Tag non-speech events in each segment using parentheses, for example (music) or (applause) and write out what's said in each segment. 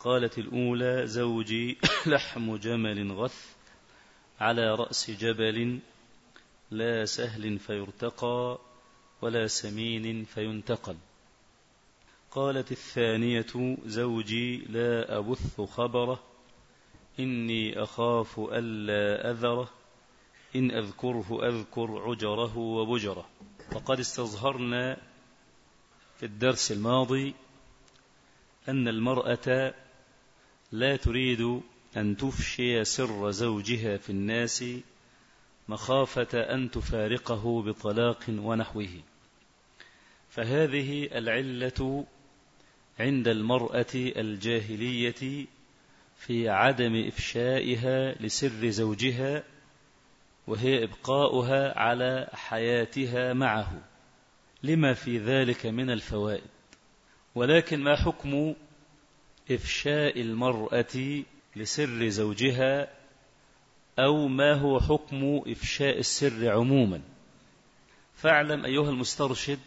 قالت الأولى زوجي (coughs) لحم جمل غث على رأس جبل لا سهل فيرتقى ولا سمين فينتقل. قالت الثانية زوجي لا أبث خبره إني أخاف ألا أذره إن أذكره أذكر عجره وبجره. وقد استظهرنا في الدرس الماضي أن المرأة لا تريد أن تفشي سر زوجها في الناس مخافة أن تفارقه بطلاق ونحوه. فهذه العلة عند المرأة الجاهلية في عدم إفشائها لسر زوجها وهي إبقاؤها على حياتها معه. لما في ذلك من الفوائد؟ ولكن ما حكم إفشاء المرأة لسر زوجها أو ما هو حكم إفشاء السر عموما. فاعلم أيها المسترشد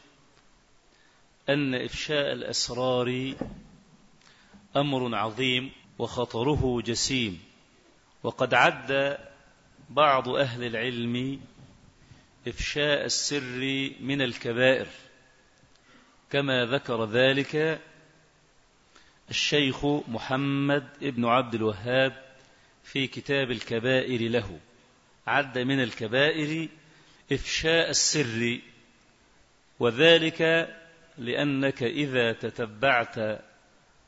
أن إفشاء الأسرار أمر عظيم وخطره جسيم وقد عد بعض أهل العلم إفشاء السر من الكبائر كما ذكر ذلك الشيخ محمد ابن عبد الوهاب في كتاب الكبائر له. عد من الكبائر إفشاء السر وذلك لأنك إذا تتبعت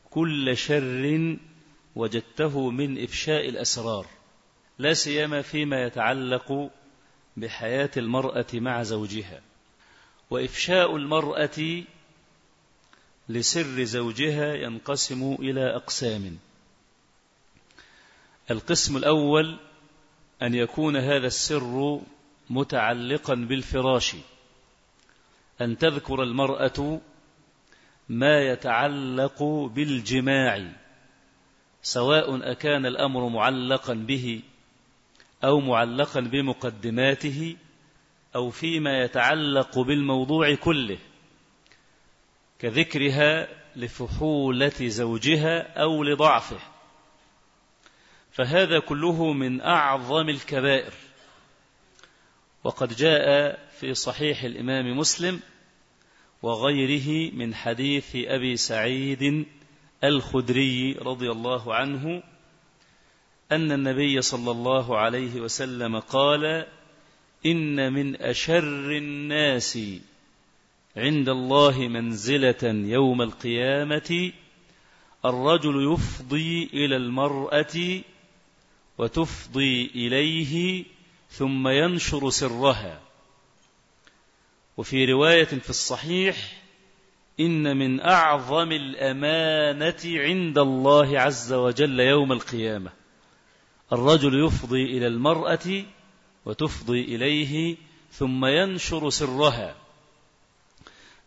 كل شر وجدته من إفشاء الأسرار لا سيما فيما يتعلق بحياة المرأة مع زوجها. وإفشاء المرأة لسر زوجها ينقسم إلى أقسام. القسم الأول أن يكون هذا السر متعلقا بالفراش. أن تذكر المرأة ما يتعلق بالجماع سواء أكان الأمر معلقا به أو معلقا بمقدماته أو فيما يتعلق بالموضوع كله. كذكرها لفحولة زوجها أو لضعفه. فهذا كله من أعظم الكبائر. وقد جاء في صحيح الإمام مسلم وغيره من حديث أبي سعيد الخدري رضي الله عنه أن النبي صلى الله عليه وسلم قال إن من أشر الناس عند الله منزلة يوم القيامة الرجل يفضي إلى المرأة وتفضي إليه ثم ينشر سرها. وفي رواية في الصحيح إن من أعظم الأمانة عند الله عز وجل يوم القيامة. الرجل يفضي إلى المرأة وتفضي إليه ثم ينشر سرها.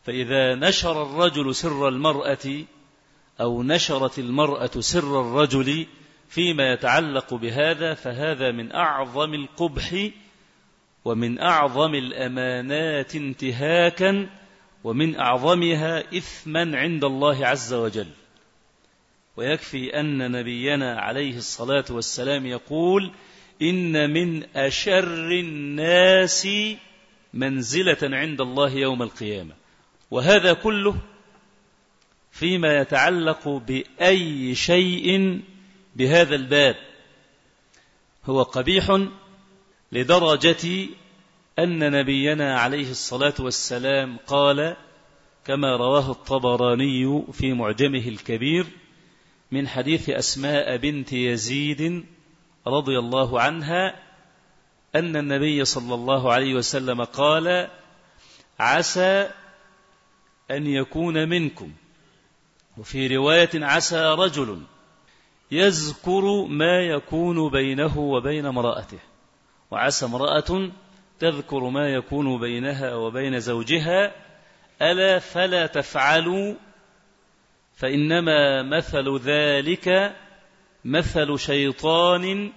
فإذا نشر الرجل سر المرأة أو نشرت المرأة سر الرجل فيما يتعلق بهذا فهذا من أعظم القبح ومن أعظم الأمانات انتهاكا ومن أعظمها إثما عند الله عز وجل. ويكفي أن نبينا عليه الصلاة والسلام يقول إن من أشر الناس منزلة عند الله يوم القيامة. وهذا كله فيما يتعلق بأي شيء بهذا الباب. هو قبيح لدرجة أن نبينا عليه الصلاة والسلام قال كما رواه الطبراني في معجمه الكبير من حديث أسماء بنت يزيد رضي الله عنها أن النبي صلى الله عليه وسلم قال عسى أن يكون منكم. وفي رواية عسى رجل يذكر ما يكون بينه وبين امرأته. وعسى امرأة تذكر ما يكون بينها وبين زوجها. ألا فلا تفعلوا فإنما مثل ذلك مثل شيطان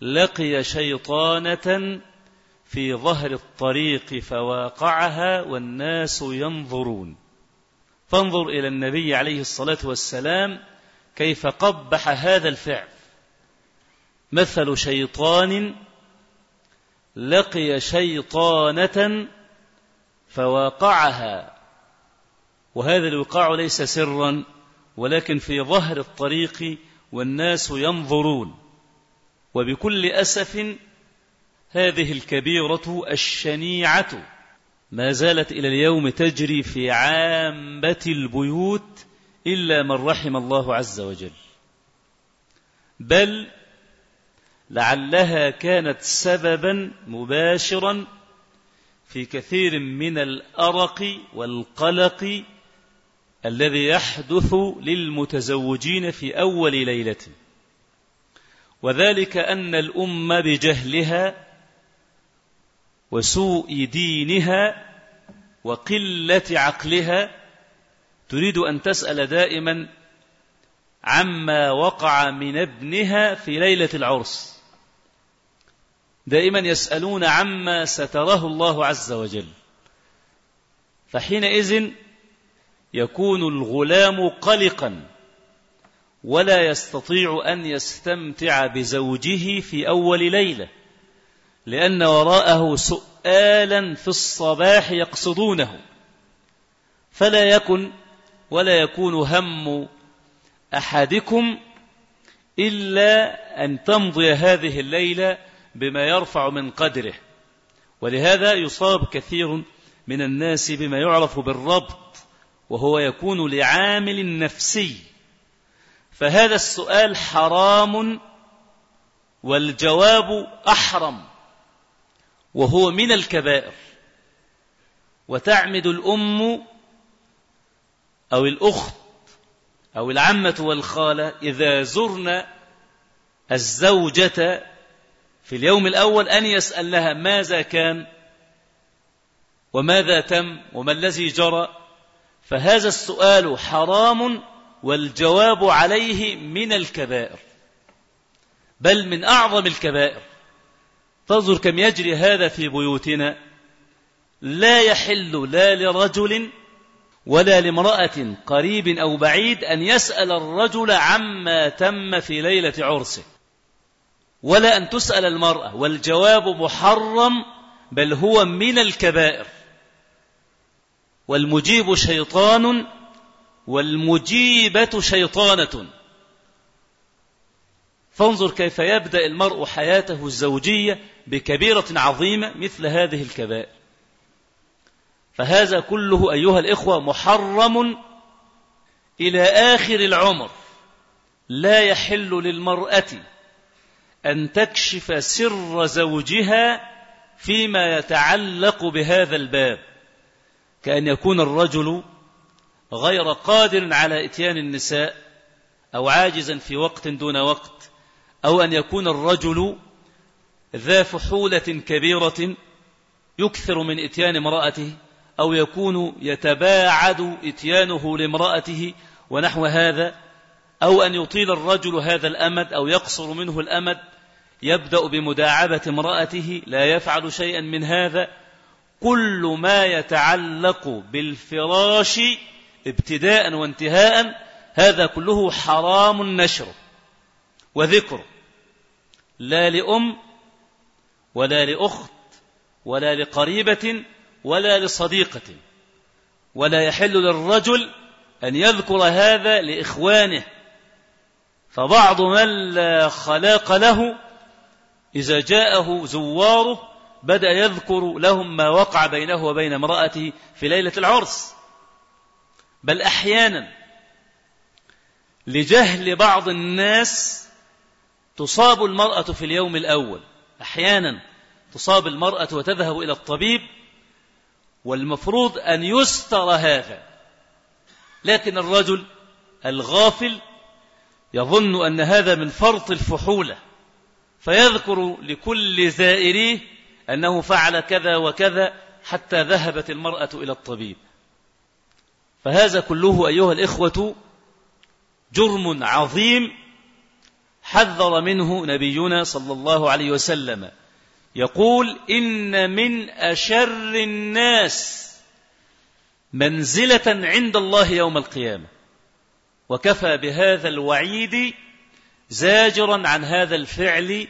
لقي شيطانة في ظهر الطريق فواقعها والناس ينظرون. فانظر إلى النبي عليه الصلاة والسلام كيف قبح هذا الفعل. مثل شيطان لقي شيطانة فواقعها. وهذا الوقاع ليس سرا ولكن في ظهر الطريق والناس ينظرون. وبكل أسف هذه الكبيرة الشنيعة ما زالت إلى اليوم تجري في عامة البيوت إلا من رحم الله عز وجل. بل لعلها كانت سببا مباشرا في كثير من الأرق والقلق الذي يحدث للمتزوجين في أول ليلة. وذلك أن الأمة بجهلها وسوء دينها وقلة عقلها تريد أن تسأل دائما عما وقع من ابنها في ليلة العرس. دائما يسألون عما ستره الله عز وجل. فحينئذ يكون الغلام قلقا ولا يستطيع أن يستمتع بزوجه في أول ليلة. لأن وراءه سؤالا في الصباح يقصدونه. فلا يكن ولا يكون هم أحدكم إلا أن تمضي هذه الليلة بما يرفع من قدره. ولهذا يصاب كثير من الناس بما يعرف بالربط وهو يكون لعامل نفسي. فهذا السؤال حرام والجواب أحرم. وهو من الكبائر. وتعمد الأم أو الأخت أو العمة والخالة إذا زرن الزوجة في اليوم الأول أن يسأل لها ماذا كان وماذا تم وما الذي جرى. فهذا السؤال حرام والجواب عليه من الكبائر بل من أعظم الكبائر. فانظر كم يجري هذا في بيوتنا. لا يحل لا لرجل ولا لامرأة قريب أو بعيد أن يسأل الرجل عما تم في ليلة عرسه ولا أن تسأل المرأة والجواب محرم بل هو من الكبائر. والمجيب شيطان والمجيبة شيطانة. فانظر كيف يبدأ المرء حياته الزوجية بكبيرة عظيمة مثل هذه الكبائر. فهذا كله أيها الإخوة محرم إلى آخر العمر. لا يحل للمرأة أن تكشف سر زوجها فيما يتعلق بهذا الباب كأن يكون الرجل غير قادر على إتيان النساء أو عاجزا في وقت دون وقت. أو أن يكون الرجل ذا فحولة كبيرة يكثر من إتيان امرأته أو يكون يتباعد إتيانه لامرأته ونحو هذا أو أن يطيل الرجل هذا الأمد أو يقصر منه الأمد يبدأ بمداعبة امرأته لا يفعل شيئا من هذا كل ما يتعلق بالفراش ابتداء وانتهاء هذا كله حرام نشره وذكره لا لأم ولا لأخت ولا لقريبة ولا لصديقة ولا يحل للرجل أن يذكر هذا لإخوانه فبعض من لا خلاق له إذا جاءه زواره بدأ يذكر لهم ما وقع بينه وبين امرأته في ليلة العرس بل أحيانا لجهل بعض الناس تصاب المرأة في اليوم الأول. أحيانا تصاب المرأة وتذهب إلى الطبيب والمفروض أن يستر هذا. لكن الرجل الغافل يظن أن هذا من فرط الفحولة فيذكر لكل زائريه أنه فعل كذا وكذا حتى ذهبت المرأة إلى الطبيب. فهذا كله أيها الإخوة جرم عظيم حذر منه نبينا صلى الله عليه وسلم. يقول إن من أشر الناس منزلة عند الله يوم القيامة. وكفى بهذا الوعيد زاجرا عن هذا الفعل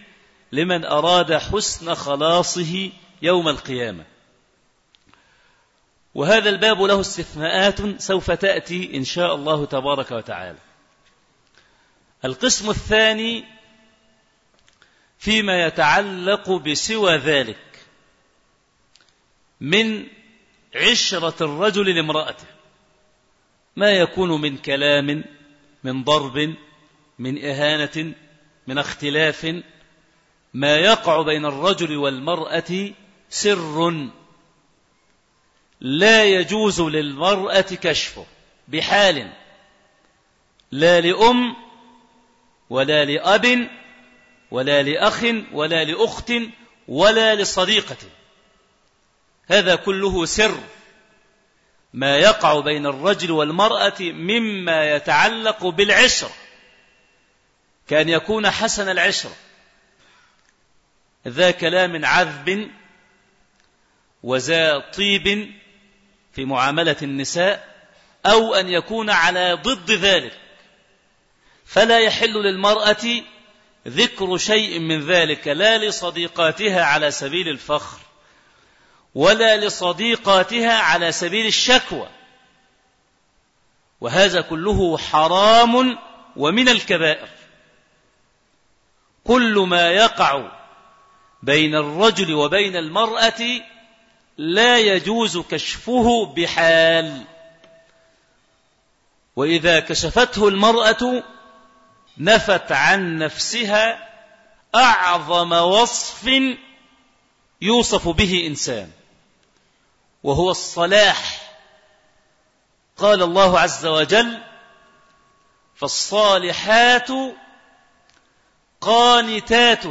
لمن أراد حسن خلاصه يوم القيامة. وهذا الباب له استثناءات سوف تأتي إن شاء الله تبارك وتعالى. القسم الثاني فيما يتعلق بسوى ذلك من عشرة الرجل لامرأته. ما يكون من كلام من ضرب من إهانة من اختلاف. ما يقع بين الرجل والمرأة سر. لا يجوز للمرأة كشفه بحال لا لأم ولا لأب ولا لأخ ولا لأخت ولا لصديقة. هذا كله سر. ما يقع بين الرجل والمرأة مما يتعلق بالعشرة كأن يكون حسن العشرة ذا كلام عذب وذا طيب في معاملة النساء أو أن يكون على ضد ذلك. فلا يحل للمرأة ذكر شيء من ذلك لا لصديقاتها على سبيل الفخر ولا لصديقاتها على سبيل الشكوى. وهذا كله حرام ومن الكبائر. كل ما يقع بين الرجل وبين المرأة لا يجوز كشفه بحال. وإذا كشفته المرأة نفت عن نفسها أعظم وصف يوصف به إنسان وهو الصلاح. قال الله عز وجل فالصالحات قانتات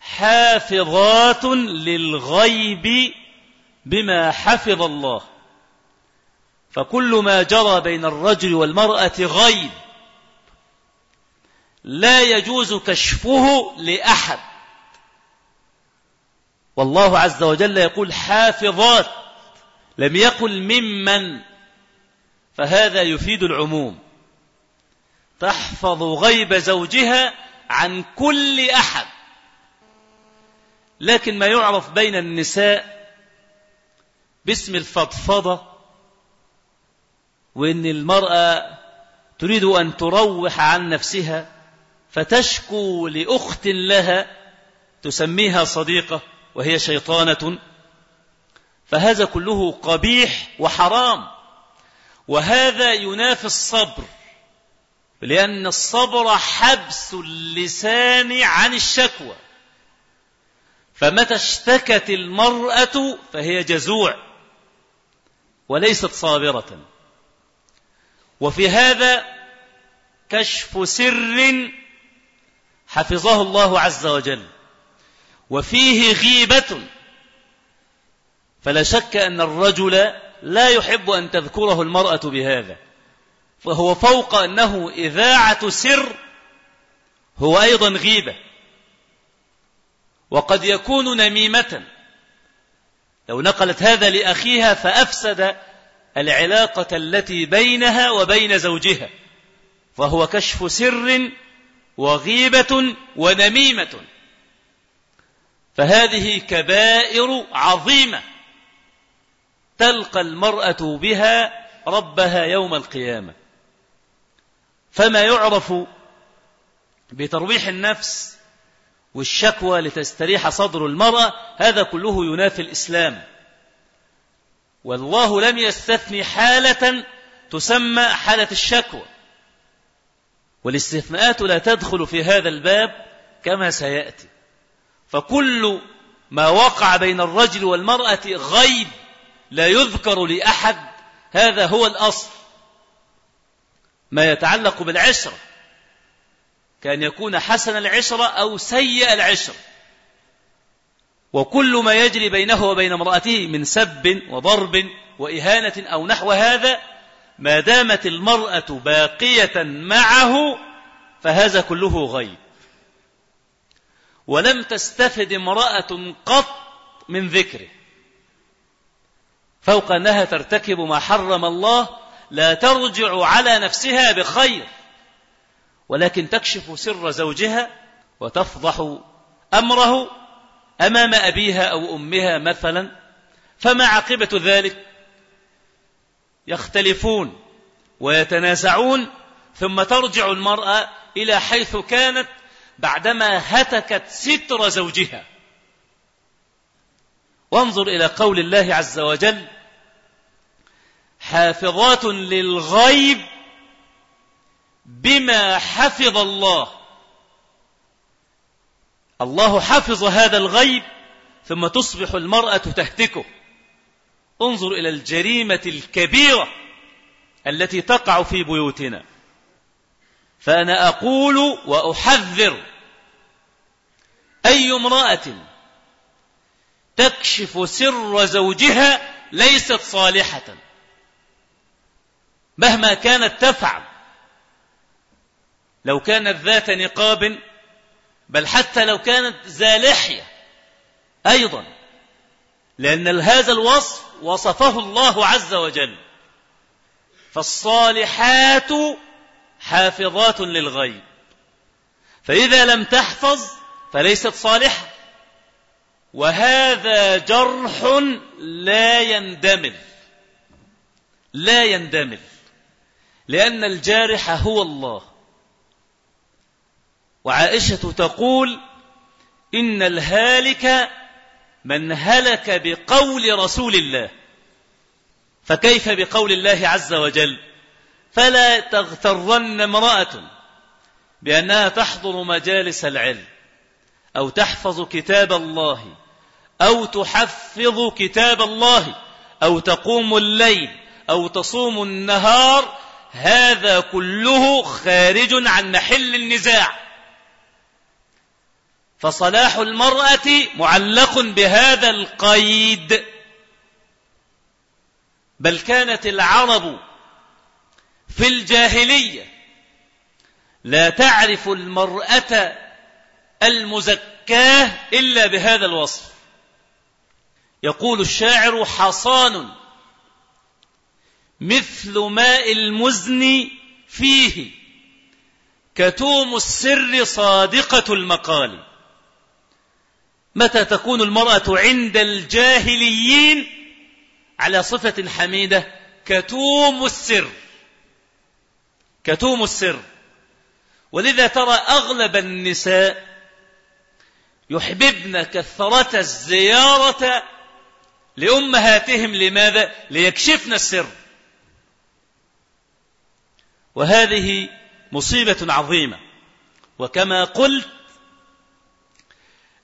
حافظات للغيب بما حفظ الله. فكل ما جرى بين الرجل والمرأة غيب لا يجوز كشفه لأحد. والله عز وجل يقول حافظات لم يقل ممن فهذا يفيد العموم. تحفظ غيب زوجها عن كل أحد. لكن ما يعرف بين النساء باسم الفضفضة وإن المرأة تريد أن تروح عن نفسها فتشكو لأخت لها تسميها صديقة وهي شيطانة. فهذا كله قبيح وحرام. وهذا ينافي الصبر لأن الصبر حبس اللسان عن الشكوى. فمتى اشتكت المرأة فهي جزوع وليست صابرة. وفي هذا كشف سر حفظه الله عز وجل. وفيه غيبة. فلا شك أن الرجل لا يحب أن تذكره المرأة بهذا. فهو فوق أنه إذاعة سر هو أيضا غيبة. وقد يكون نميمة. لو نقلت هذا لأخيها فأفسد العلاقة التي بينها وبين زوجها. فهو كشف سر وغيبة ونميمة. فهذه كبائر عظيمة تلقى المرأة بها ربها يوم القيامة. فما يعرف بترويح النفس والشكوى لتستريح صدر المرأة هذا كله ينافي الإسلام. والله لم يستثني حالة تسمى حالة الشكوى. والاستثناءات لا تدخل في هذا الباب كما سيأتي. فكل ما وقع بين الرجل والمرأة غيب لا يذكر لأحد هذا هو الأصل. ما يتعلق بالعشرة كأن يكون حسن العشرة أو سيء العشرة. وكل ما يجري بينه وبين امرأته من سب وضرب وإهانة أو نحو هذا ما دامت المرأة باقية معه فهذا كله غيب. ولم تستفد امرأة قط من ذكره. فوق أنها ترتكب ما حرم الله لا ترجع على نفسها بخير. ولكن تكشف سر زوجها وتفضح أمره أمام أبيها أو أمها مثلا. فما عاقبة ذلك؟ يختلفون ويتنازعون ثم ترجع المرأة إلى حيث كانت بعدما هتكت ستر زوجها. وانظر إلى قول الله عز وجل حافظات للغيب بما حفظ الله. الله حفظ هذا الغيب ثم تصبح المرأة تهتكه. انظر إلى الجريمة الكبيرة التي تقع في بيوتنا. فأنا أقول وأحذر. أي امرأة تكشف سر زوجها ليست صالحة. مهما كانت تفعل. لو كانت ذات نقاب بل حتى لو كانت ذا لحية أيضا. لأن هذا الوصف وصفه الله عز وجل. فالصالحات حافظات للغيب. فإذا لم تحفظ فليست صالحة. وهذا جرح لا يندمل. لا يندمل. لأن الجارح هو الله. وعائشة تقول إن الهالك من هلك بقول رسول الله. فكيف بقول الله عز وجل؟ فلا تغترن امرأة بأنها تحضر مجالس العلم أو تحفظ كتاب الله أو تحفظ كتاب الله أو تقوم الليل أو تصوم النهار هذا كله خارج عن محل النزاع. فصلاح المرأة معلق بهذا القيد. بل كانت العرب في الجاهلية لا تعرف المرأة المزكاة إلا بهذا الوصف. يقول الشاعر حصان مثل ماء المزن فيه كتوم السر صادقة المقال متى تكون المرأة عند الجاهليين على صفة حميدة؟ كتوم السر. كتوم السر. ولذا ترى أغلب النساء يحببن كثرة الزيارة لأمهاتهم. لماذا؟ ليكشفن السر. وهذه مصيبة عظيمة. وكما قلت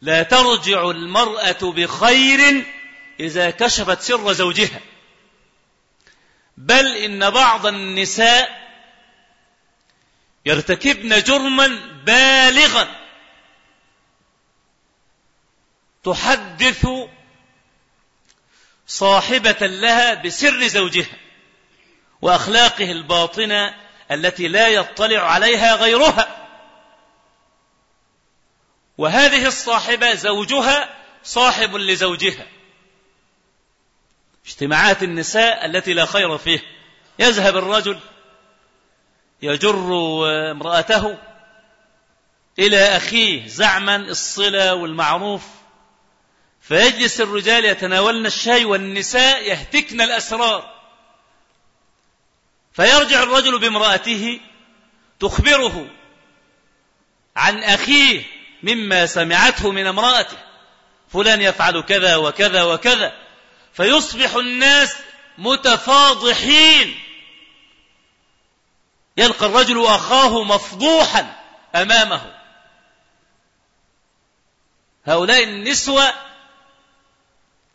لا ترجع المرأة بخير إذا كشفت سر زوجها. بل إن بعض النساء يرتكبن جرما بالغا. تحدث صاحبة لها بسر زوجها وأخلاقه الباطنة التي لا يطلع عليها غيرها. وهذه الصاحبة زوجها صاحب لزوجها. اجتماعات النساء التي لا خير فيه. يذهب الرجل يجر امرأته إلى أخيه زعما الصلة والمعروف فيجلس الرجال يتناولن الشاي والنساء يهتكن الأسرار. فيرجع الرجل بامرأته تخبره عن أخيه مما سمعته من امرأته. فلان يفعل كذا وكذا وكذا. فيصبح الناس متفاضحين. يلقى الرجل أخاه مفضوحا أمامه. هؤلاء النسوة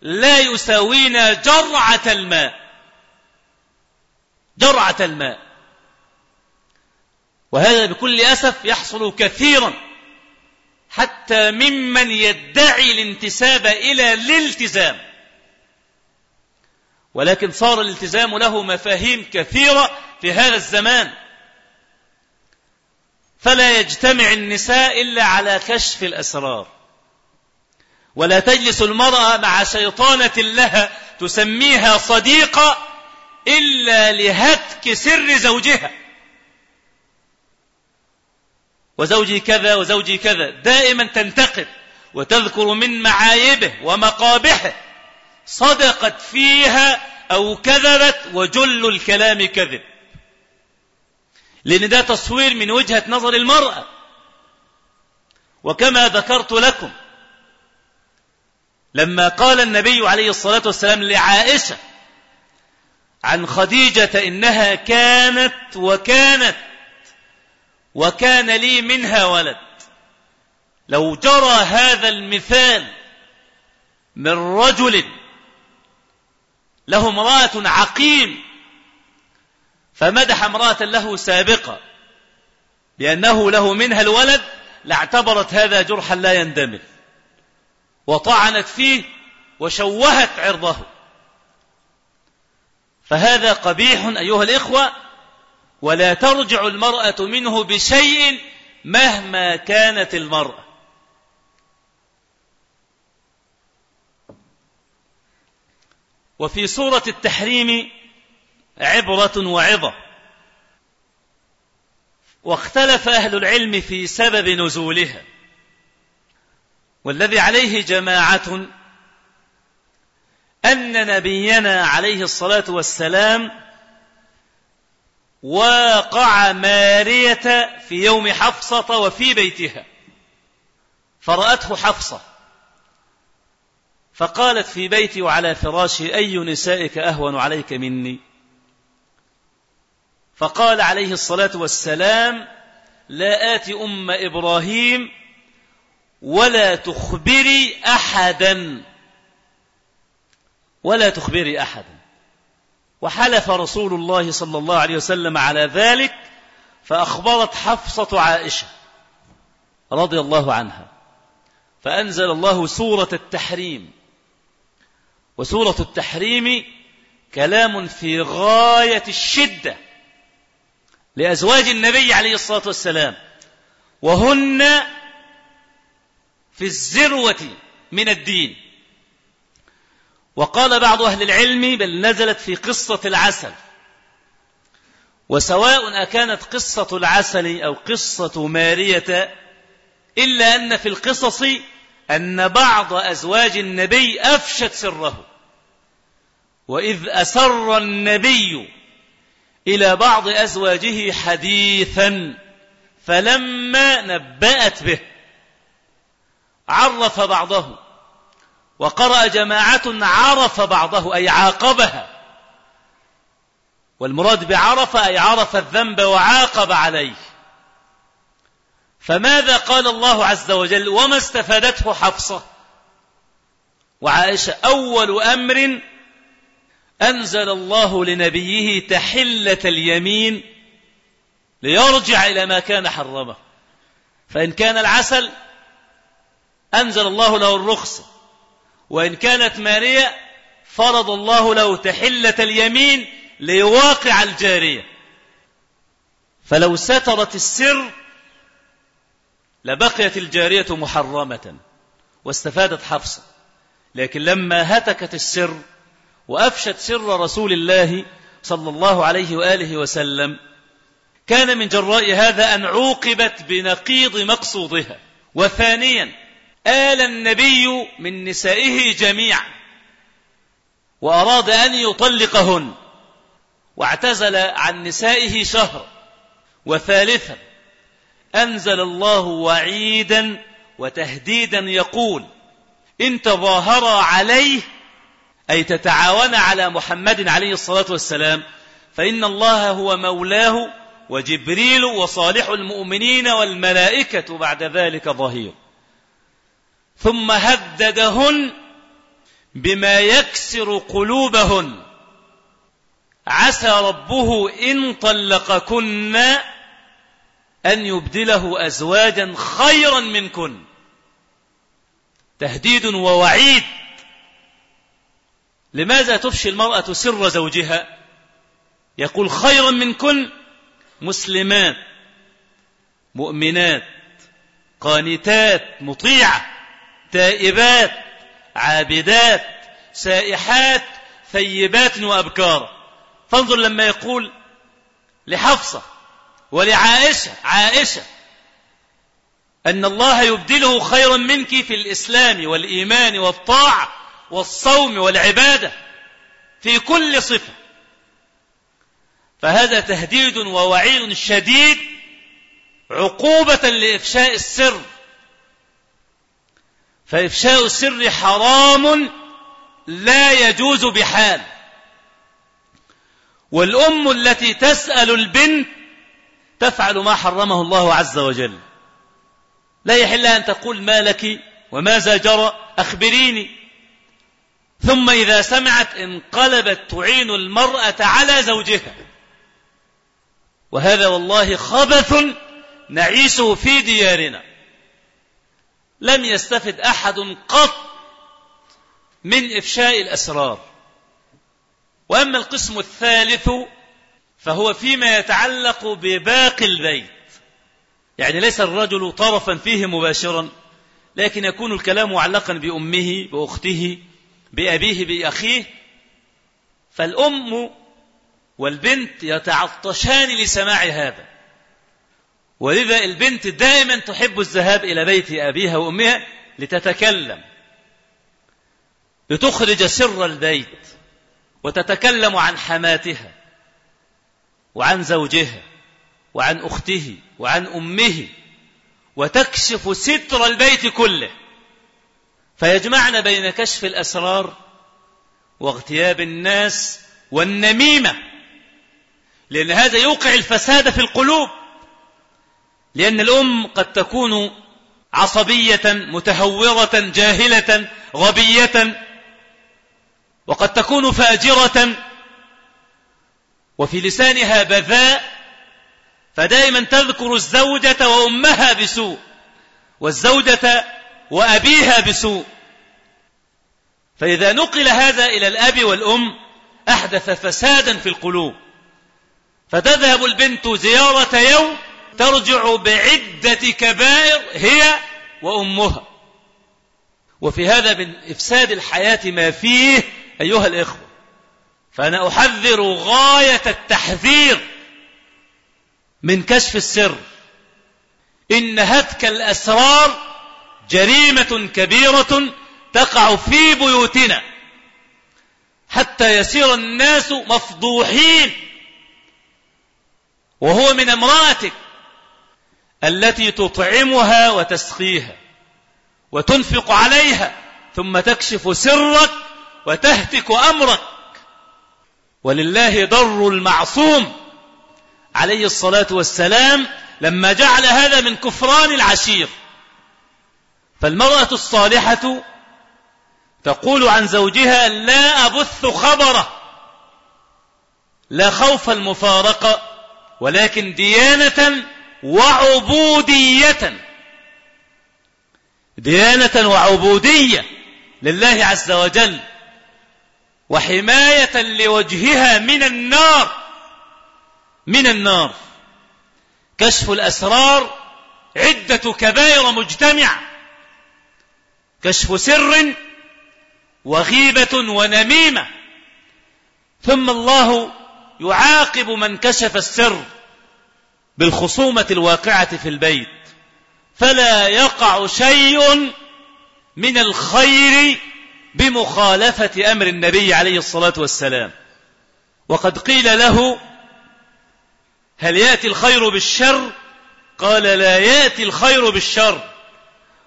لا يساوين جرعة الماء. جرعة الماء. وهذا بكل أسف يحصل كثيرا. حتى ممن يدعي الانتساب إلى الالتزام. ولكن صار الالتزام له مفاهيم كثيرة في هذا الزمان. فلا يجتمع النساء إلا على كشف الأسرار. ولا تجلس المرأة مع شيطانة لها تسميها صديقة إلا لهتك سر زوجها. وزوجي كذا وزوجي كذا. دائما تنتقد وتذكر من معايبه ومقابحه. صدقت فيها أو كذبت وجل الكلام كذب. لأن ده تصوير من وجهة نظر المرأة. وكما ذكرت لكم لما قال النبي عليه الصلاة والسلام لعائشة عن خديجة إنها كانت وكانت وكان لي منها ولد. لو جرى هذا المثال من رجل له امرأة عقيم فمدح امرأة له سابقة بأنه له منها الولد لاعتبرت هذا جرحا لا يندمل وطعنت فيه وشوهت عرضه. فهذا قبيح أيها الإخوة ولا ترجع المرأة منه بشيء مهما كانت المرأة. وفي سورة التحريم عبرة وعظة. واختلف أهل العلم في سبب نزولها. والذي عليه جماعة أن نبينا عليه الصلاة والسلام واقع مارية في يوم حفصة وفي بيتها. فرأته حفصة. فقالت في بيتي وعلى فراشي أي نسائك أهون عليك مني؟ فقال عليه الصلاة والسلام لا آتي أم إبراهيم ولا تخبري أحدا. ولا تخبري أحدا. وحلف رسول الله صلى الله عليه وسلم على ذلك فأخبرت حفصة عائشة رضي الله عنها فأنزل الله سورة التحريم. وسورة التحريم كلام في غاية الشدة لأزواج النبي عليه الصلاة والسلام وهن في الذروة من الدين. وقال بعض أهل العلم بل نزلت في قصة العسل. وسواء أكانت قصة العسل أو قصة مارية إلا أن في القصص أن بعض أزواج النبي أفشت سره. وإذ أسر النبي إلى بعض أزواجه حديثا فلما نبأت به عرف بعضه. وقرأ جماعة عرف بعضه أي عاقبها. والمراد بعرف أي عرف الذنب وعاقب عليه. فماذا قال الله عز وجل؟ وما استفادته حفصة؟ وعائشة أول أمر أنزل الله لنبيه تحلة اليمين ليرجع إلى ما كان حرمه. فإن كان العسل أنزل الله له الرخصة. وإن كانت مارية فرض الله له تحلة اليمين ليواقع الجارية. فلو سترت السر لبقيت الجارية محرمة واستفادت حفصة. لكن لما هتكت السر وأفشت سر رسول الله صلى الله عليه وآله وسلم كان من جراء هذا أن عوقبت بنقيض مقصودها. وثانيا آل النبي من نسائه جميعا وأراد أن يطلقهن واعتزل عن نسائه شهر وثالثا أنزل الله وعيدا وتهديدا يقول إن تظاهر عليه أي تتعاون على محمد عليه الصلاة والسلام فإن الله هو مولاه وجبريل وصالح المؤمنين والملائكة بعد ذلك ظهير. ثم هددهن بما يكسر قلوبهن. عسى ربه إن طلقكن أن يبدله أزواجا خيرا منكن. تهديد ووعيد. لماذا تفشي المرأة سر زوجها؟ يقول خيرا منكن مسلمات مؤمنات قانتات مطيعة. تائبات عابدات سائحات ثيبات وأبكار. فانظر لما يقول لحفصة ولعائشة عائشة أن الله يبدله خيرا منك في الإسلام والإيمان والطاعة والصوم والعبادة في كل صفة. فهذا تهديد ووعيد شديد عقوبة لإفشاء السر. فإفشاء السر حرام لا يجوز بحال. والأم التي تسأل البنت تفعل ما حرمه الله عز وجل. لا يحل أن تقول ما لك وماذا جرى أخبريني. ثم إذا سمعت انقلبت تعين المرأة على زوجها. وهذا والله خبث نعيشه في ديارنا. لم يستفد أحد قط من إفشاء الأسرار. وأما القسم الثالث فهو فيما يتعلق بباقي البيت. يعني ليس الرجل طرفا فيه مباشرا لكن يكون الكلام معلقا بأمه بأخته بأبيه بأخيه. فالأم والبنت يتعطشان لسماع هذا. ولذا البنت دائما تحب الذهاب إلى بيت أبيها وأمها لتتكلم. لتخرج سر البيت وتتكلم عن حماتها وعن زوجها وعن أخته وعن أمه وتكشف ستر البيت كله. فيجمعن بين كشف الأسرار واغتياب الناس والنميمة لأن هذا يوقع الفساد في القلوب. لأن الأم قد تكون عصبية متهورة جاهلة غبية وقد تكون فاجرة. وفي لسانها بذاء فدائما تذكر الزوجة وأمها بسوء والزوجة وأبيها بسوء. فإذا نقل هذا إلى الأب والأم أحدث فسادا في القلوب. فتذهب البنت زيارة يوم ترجع بعدة كبائر هي وأمها. وفي هذا من إفساد الحياة ما فيه أيها الإخوة فأنا أحذر غاية التحذير من كشف السر. إن هتك الأسرار جريمة كبيرة تقع في بيوتنا حتى يسير الناس مفضوحين. وهو من امرأتك التي تطعمها وتسقيها وتنفق عليها ثم تكشف سرك وتهتك أمرك. ولله ضر المعصوم. عليه الصلاة والسلام لما جعل هذا من كفران العشير. فالمرأة الصالحة تقول عن زوجها لا أبث خبره. لا خوف المفارقة ولكن ديانة وعبودية. ديانة وعبودية لله عز وجل وحماية لوجهها من النار من النار. كشف الأسرار عدة كبائر مجتمعة كشف سر وغيبة ونميمة. ثم الله يعاقب من كشف السر. بالخصومة الواقعة في البيت فلا يقع شيء من الخير بمخالفة أمر النبي عليه الصلاة والسلام. وقد قيل له هل يأتي الخير بالشر؟ قال لا يأتي الخير بالشر.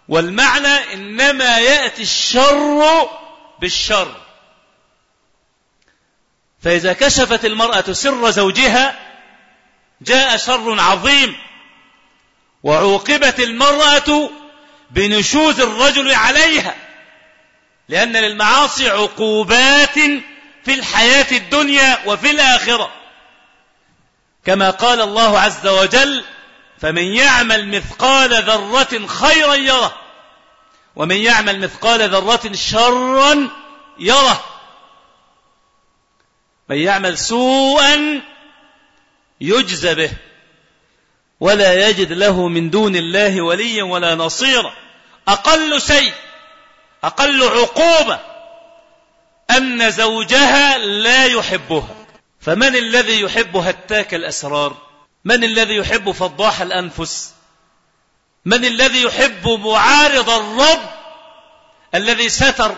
والمعنى إنما يأتي الشر بالشر. فإذا كشفت المرأة سر زوجها جاء شر عظيم وعوقبت المرأة بنشوز الرجل عليها لأن للمعاصي عقوبات في الحياة الدنيا وفي الآخرة. كما قال الله عز وجل فمن يعمل مثقال ذرة خيرا يره ومن يعمل مثقال ذرة شرا يره. من يعمل سوءا يجزى به. ولا يجد له من دون الله وليا ولا نصيرا. أقل شيء أقل عقوبة أن زوجها لا يحبها. فمن الذي يحب هتاك الأسرار؟ من الذي يحب فضاح الأنفس؟ من الذي يحب معارض الرب الذي ستر؟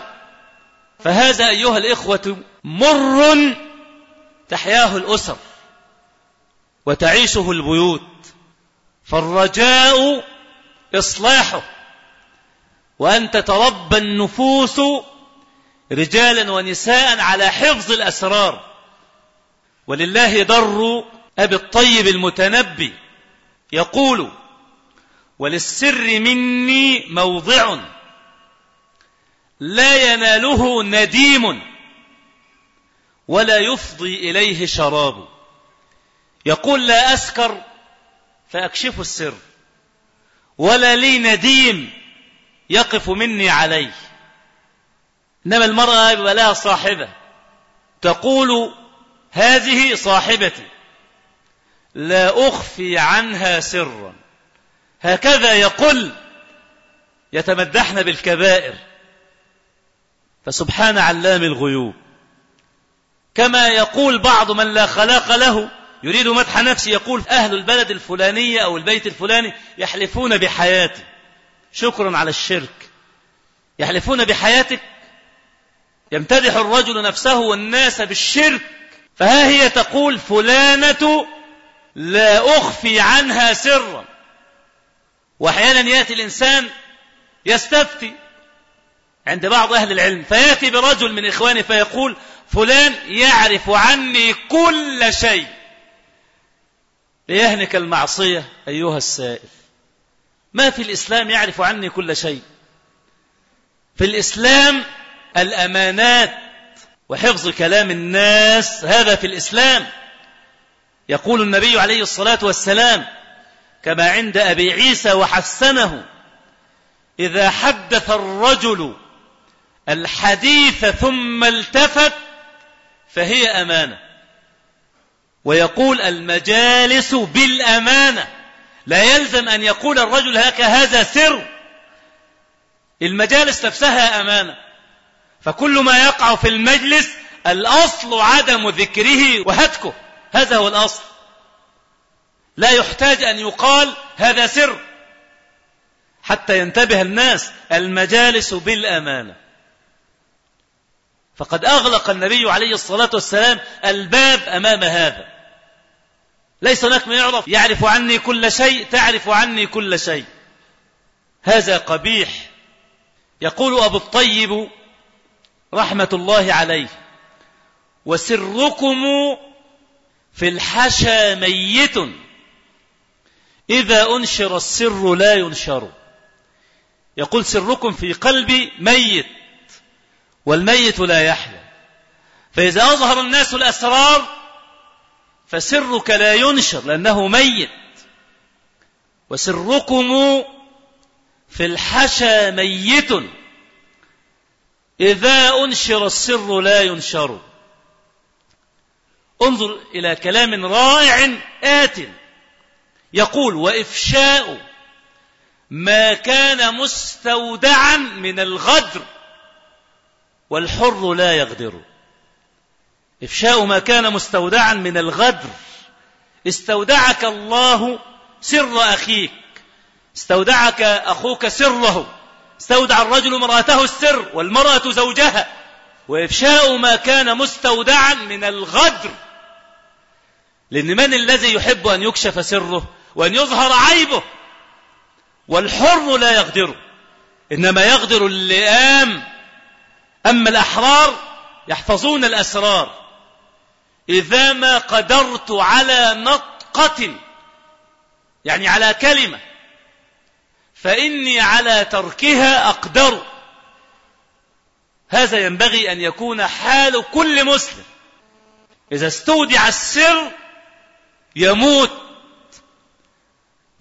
فهذا أيها الإخوة مر تحياه الأسر. وتعيشه البيوت فالرجاء إصلاحه. وأن تتربى النفوس رجالا ونساء على حفظ الأسرار. ولله در أبي الطيب المتنبي يقول وللسر مني موضع لا يناله نديم ولا يفضي إليه شراب. يقول لا أسكر فأكشف السر ولا لي نديم يقف مني عليه. إنما المرأة يبقى لها صاحبة. تقول هذه صاحبتي. لا أخفي عنها سرا. هكذا يقول يتمدحن بالكبائر. فسبحان علام الغيوب. كما يقول بعض من لا خلاق له يريد مدح نفسه يقول أهل البلد الفلانية أو البيت الفلاني يحلفون بحياتي شكرا على الشرك. يحلفون بحياتك. يمتدح الرجل نفسه والناس بالشرك. فها هي تقول فلانة لا أخفي عنها سرا. وأحيانا يأتي الإنسان يستفتي عند بعض أهل العلم. فيأتي برجل من إخوانه فيقول فلان يعرف عني كل شيء. ليهنك المعصية أيها السائل. ما في الإسلام يعرف عني كل شيء. في الإسلام الأمانات وحفظ كلام الناس هذا في الإسلام. يقول النبي عليه الصلاة والسلام كما عند أبي عيسى وحسنه إذا حدث الرجل الحديث ثم التفت فهي أمانة. ويقول المجالس بالأمانة. لا يلزم أن يقول الرجل هذا سر. المجالس نفسها أمانة. فكل ما يقع في المجلس الأصل عدم ذكره وهتكه. هذا هو الأصل. لا يحتاج أن يقال هذا سر. حتى ينتبه الناس المجالس بالأمانة. فقد أغلق النبي عليه الصلاة والسلام الباب أمام هذا. ليس هناك من يعرف يعرف عني كل شيء تعرف عني كل شيء. هذا قبيح. يقول أبو الطيب رحمة الله عليه وسركم في الحشى ميت. إذا أنشر السر لا ينشر. يقول سركم في قلبي ميت والميت لا يحيا. فإذا أظهر الناس الأسرار فسرك لا ينشر لأنه ميت. وسركم في الحشى ميت. إذا أنشر السر لا ينشر. انظر إلى كلام رائع آت. يقول وإفشاء ما كان مستودعا من الغدر والحر لا يغدر. إفشاء ما كان مستودعا من الغدر. استودعك الله سر أخيك. استودعك أخوك سره. استودع الرجل امرأته السر والمرأة زوجها. وإفشاء ما كان مستودعا من الغدر. لأن من الذي يحب أن يكشف سره وأن يظهر عيبه؟ والحر لا يقدر إنما يقدر اللئام. أما الأحرار يحفظون الأسرار. إذا ما قدرت على نطقة يعني على كلمة فإني على تركها أقدر. هذا ينبغي أن يكون حال كل مسلم. إذا استودع السر يموت.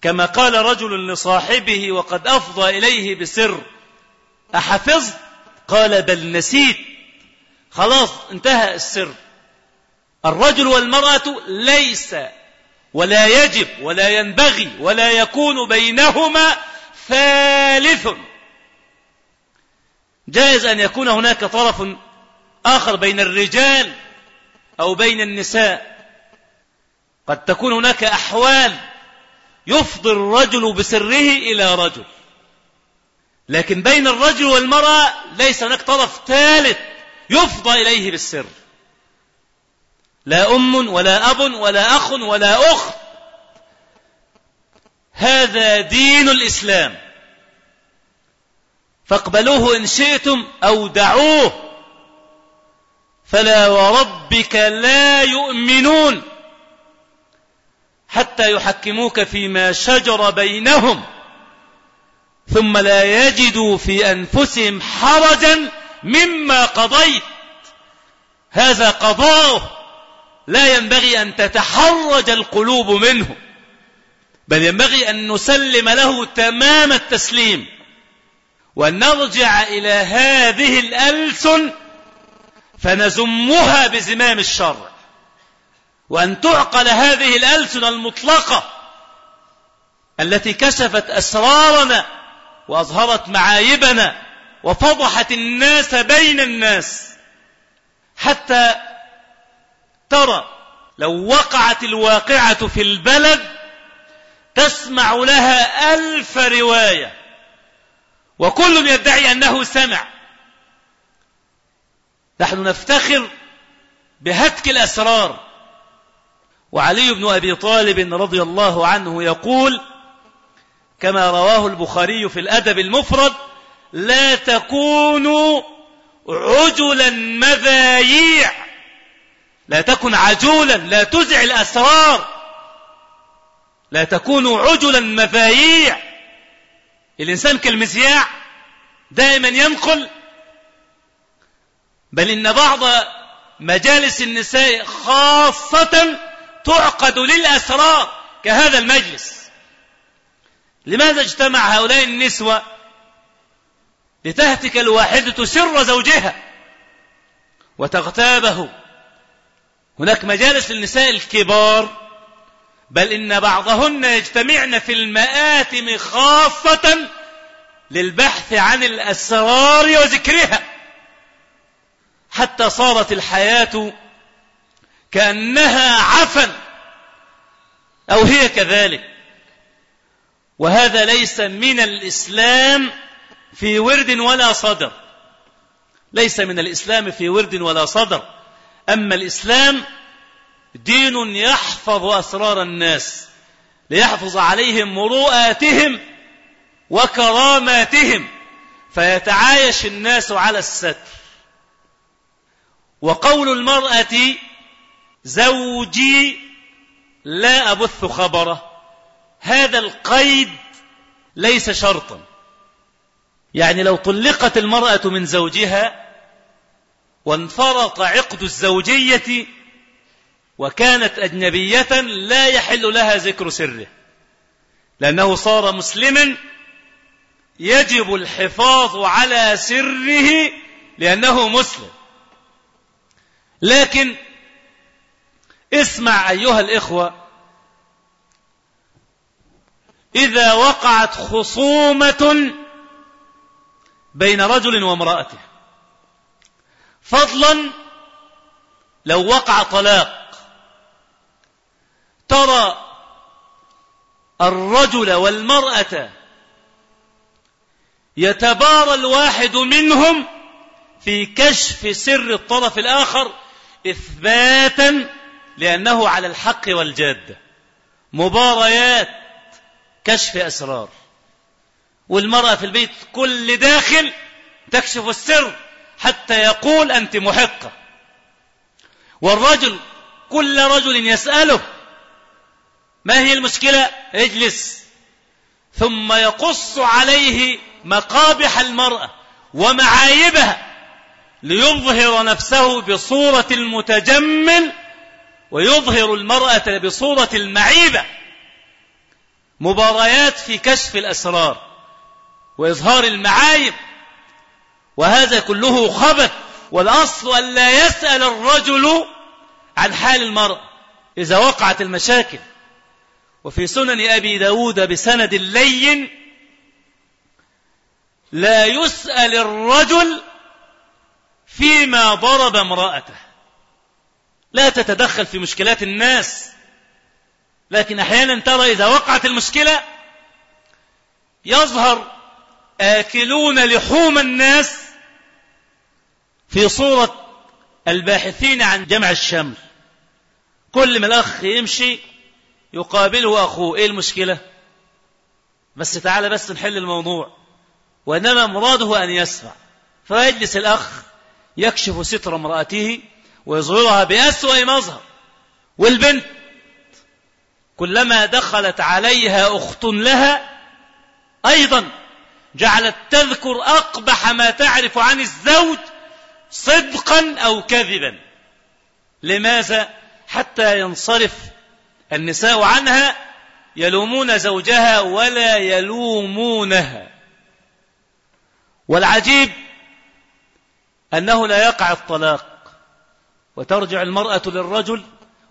كما قال رجل لصاحبه وقد أفضى إليه بسر أحفظت؟ قال بل نسيت. خلاص انتهى السر. الرجل والمرأة ليس ولا يجب ولا ينبغي ولا يكون بينهما ثالث. جائز أن يكون هناك طرف آخر بين الرجال أو بين النساء. قد تكون هناك أحوال يفضي الرجل بسره إلى رجل. لكن بين الرجل والمرأة ليس هناك طرف ثالث يفضى إليه بالسر. لا أم ولا أب ولا أخ ولا أخت. هذا دين الإسلام. فاقبلوه إن شئتم أو دعوه. فلا وربك لا يؤمنون. حتى يحكموك فيما شجر بينهم. ثم لا يجدوا في أنفسهم حرجا مما قضيت. هذا قضاؤه. لا ينبغي أن تتحرج القلوب منه بل ينبغي أن نسلم له تمام التسليم وأن نرجع إلى هذه الألسن فنزمها بزمام الشرع وأن تعقل هذه الألسن المطلقة التي كشفت أسرارنا وأظهرت معايبنا وفضحت الناس بين الناس حتى ترى لو وقعت الواقعة في البلد تسمع لها ألف رواية وكل يدعي أنه سمع. نحن نفتخر بهتك الأسرار. وعلي بن أبي طالب رضي الله عنه يقول كما رواه البخاري في الأدب المفرد لا تكونوا عجلا مذايع. لا تكن عجولا لا تزع الأسرار. لا تكونوا عجلا مذايع الإنسان كالمذياع دائما ينقل. بل إن بعض مجالس النساء خاصة تعقد للأسرار كهذا المجلس. لماذا اجتمع هؤلاء النسوة لتهتك الواحدة سر زوجها وتغتابه؟ هناك مجالس للنساء الكبار بل إن بعضهن يجتمعن في المآتم خاصة للبحث عن الأسرار وذكرها. حتى صارت الحياة كأنها عفن أو هي كذلك. وهذا ليس من الإسلام في ورد ولا صدر. ليس من الإسلام في ورد ولا صدر. أما الإسلام دين يحفظ أسرار الناس ليحفظ عليهم مروءاتهم وكراماتهم فيتعايش الناس على الستر. وقول المرأة زوجي لا أبث خبره هذا القيد ليس شرطا. يعني لو طلقت المرأة من زوجها وانفرط عقد الزوجية وكانت أجنبية لا يحل لها ذكر سره لأنه صار مسلما يجب الحفاظ على سره لأنه مسلم. لكن اسمع أيها الإخوة إذا وقعت خصومة بين رجل وامرأته فضلا لو وقع طلاق. ترى الرجل والمرأة يتبارى الواحد منهم في كشف سر الطرف الآخر إثباتا لأنه على الحق والجادة مباريات كشف أسرار. والمرأة في البيت كل داخل تكشف السر. حتى يقول أنت محقة والرجل كل رجل يسأله ما هي المشكلة؟ اجلس. ثم يقص عليه مقابح المرأة ومعايبها ليظهر نفسه بصورة المتجمل ويظهر المرأة بصورة المعيبة. مباريات في كشف الأسرار وإظهار المعايب. وهذا كله خبث والأصل أن لا يسأل الرجل عن حال المرأة إذا وقعت المشاكل. وفي سنن أبي داود بسند لين لا يسأل الرجل فيما ضرب امرأته. لا تتدخل في مشكلات الناس. لكن أحيانا ترى إذا وقعت المشكلة يظهر آكلون لحوم الناس في صورة الباحثين عن جمع الشمل. كل ما الأخ يمشي يقابله أخوه. إيه المشكلة؟ بس تعالى بس نحل الموضوع. وإنما مراده أن يسمع فيجلس الأخ يكشف ستر امرأته ويظهرها بأسوأ مظهر. والبنت كلما دخلت عليها أخت لها أيضا جعلت تذكر أقبح ما تعرف عن الزوج صدقا أو كذبا. لماذا؟ حتى ينصرف النساء عنها يلومون زوجها ولا يلومونها. والعجيب أنه لا يقع الطلاق وترجع المرأة للرجل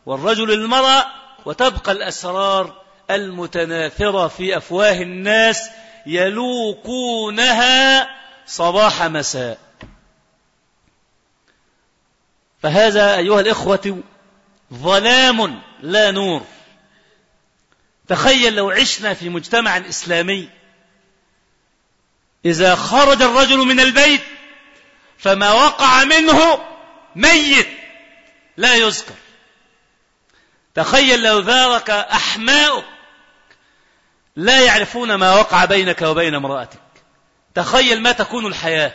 والرجل للمرأة وتبقى الأسرار المتناثرة في أفواه الناس يلوكونها صباح مساء. فهذا أيها الإخوة ظلام لا نور. تخيل لو عشنا في مجتمع إسلامي. إذا خرج الرجل من البيت فما وقع منه ميت لا يذكر. تخيل لو ذارك أحماؤك لا يعرفون ما وقع بينك وبين امرأتك. تخيل ما تكون الحياة.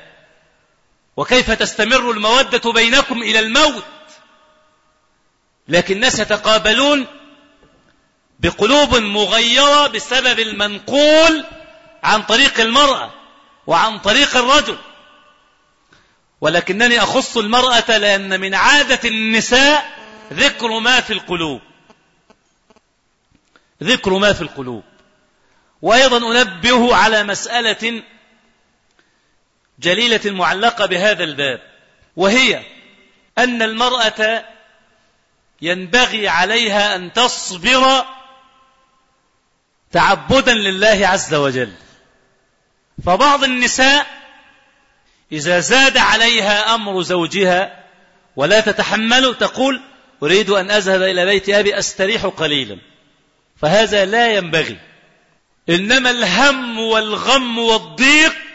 وكيف تستمر المودة بينكم إلى الموت؟ لكن الناس يتقابلون بقلوب مغيرة بسبب المنقول عن طريق المرأة وعن طريق الرجل. ولكنني أخص المرأة لأن من عادة النساء ذكر ما في القلوب. ذكر ما في القلوب. وأيضا أنبه على مسألة جليلة معلقة بهذا الباب وهي أن المرأة ينبغي عليها أن تصبر تعبدا لله عز وجل. فبعض النساء إذا زاد عليها أمر زوجها ولا تتحمل تقول أريد أن أذهب إلى بيت أبي أستريح قليلا. فهذا لا ينبغي. إنما الهم والغم والضيق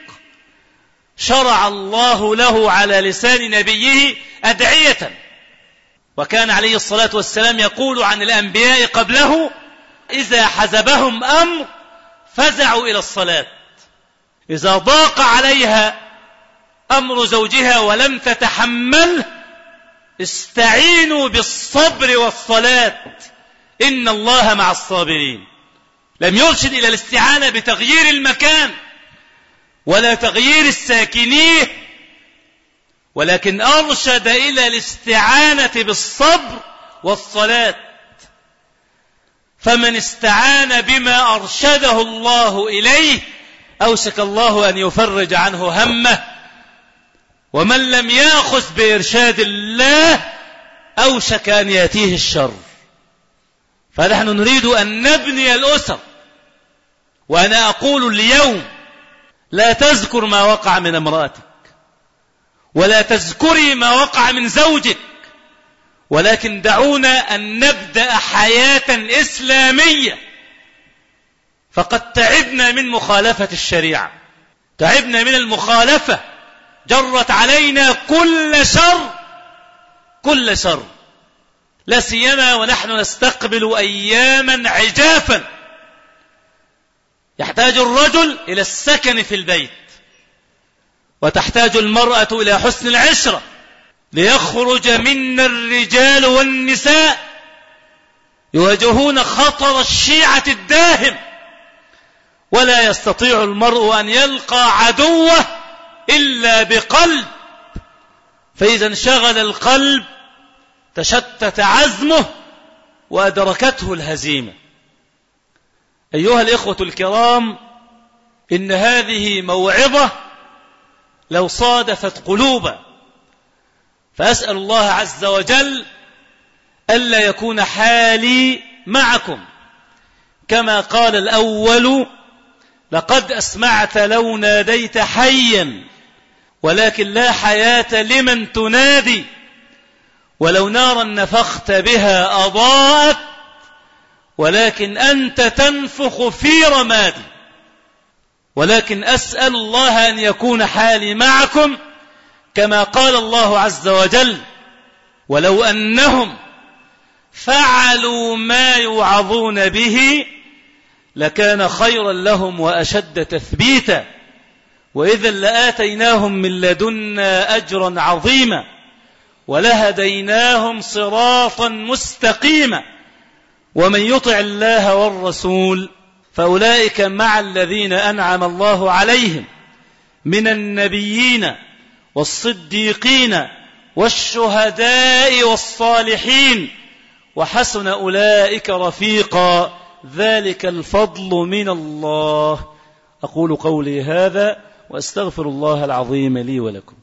شرع الله له على لسان نبيه أدعية. وكان عليه الصلاة والسلام يقول عن الأنبياء قبله إذا حزبهم أمر فزعوا إلى الصلاة. إذا ضاق عليها أمر زوجها ولم تتحمله استعينوا بالصبر والصلاة. إن الله مع الصابرين. لم يرشد إلى الاستعانة بتغيير المكان. ولا تغيير الساكنيه ولكن أرشد إلى الاستعانة بالصبر والصلاة. فمن استعان بما أرشده الله إليه أوشك الله أن يفرج عنه همه. ومن لم يأخذ بإرشاد الله أوشك أن يأتيه الشر. فنحن نريد أن نبني الأسر. وأنا أقول اليوم لا تذكر ما وقع من امرأتك ولا تذكري ما وقع من زوجك ولكن دعونا أن نبدأ حياة إسلامية. فقد تعبنا من مخالفة الشريعة تعبنا من المخالفة جرت علينا كل شر كل شر لا سيما ونحن نستقبل أياما عجافا. يحتاج الرجل إلى السكن في البيت وتحتاج المرأة إلى حسن العشرة ليخرج منا الرجال والنساء يواجهون خطر الشيعة الداهم ولا يستطيع المرء أن يلقى عدوه إلا بقلب فإذا انشغل القلب تشتت عزمه وأدركته الهزيمة. أيها الإخوة الكرام إن هذه موعظة لو صادفت قلوبا فأسأل الله عز وجل ألا يكون حالي معكم. كما قال الأول لقد أسمعت لو ناديت حيا ولكن لا حياة لمن تنادي ولو نارا نفخت بها أضاءت ولكن أنت تنفخ في رمادي ولكن أسأل الله أن يكون حالي معكم كما قال الله عز وجل ولو أنهم فعلوا ما يوعظون به لكان خيرا لهم وأشد تثبيتا. وإذا لآتيناهم من لدنا أجرا عظيما ولهديناهم صراطا مستقيما. ومن يطع الله والرسول فأولئك مع الذين أنعم الله عليهم من النبيين والصديقين والشهداء والصالحين وحسن أولئك رفيقا. ذلك الفضل من الله. أقول قولي هذا وأستغفر الله العظيم لي ولكم.